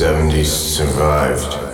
70s survived.